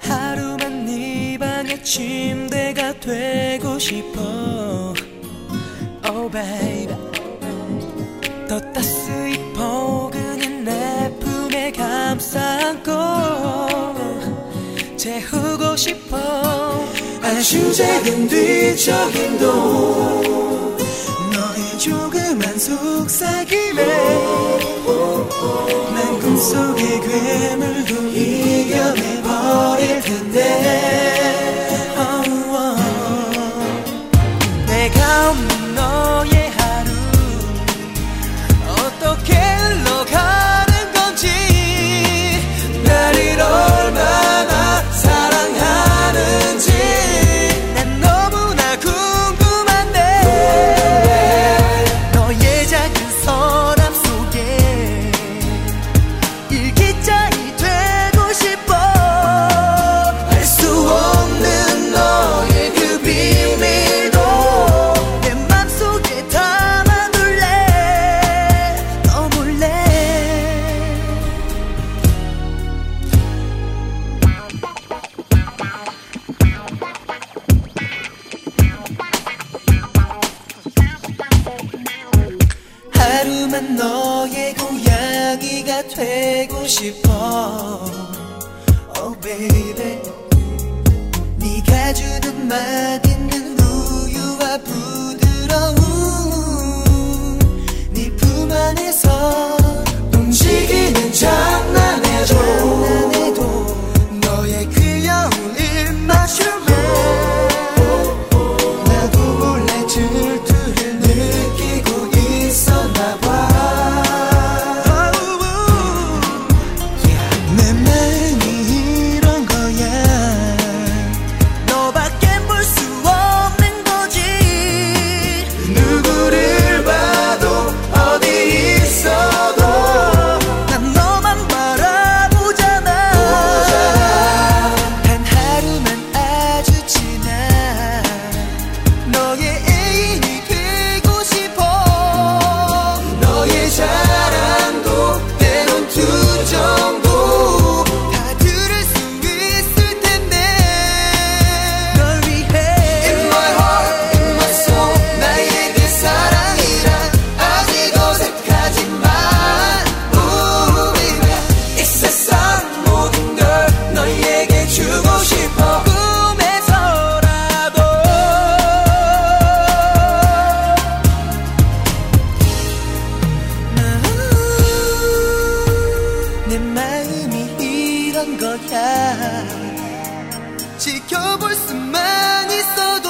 하루만 네 방의 침대가 되고 싶어. Oh baby. 더 따스히 포근한 내 품에 감싸 안고 재우고 싶어. 아주 작은 뒤적 행동 너의 조그만 속삭임에 속의 괴물도 나만 너의 고양이가 되고 싶어. Oh baby. 네가 주는 맛있는 우유와 부드러운 마음이 이런 거야. 지켜볼 수만 있어도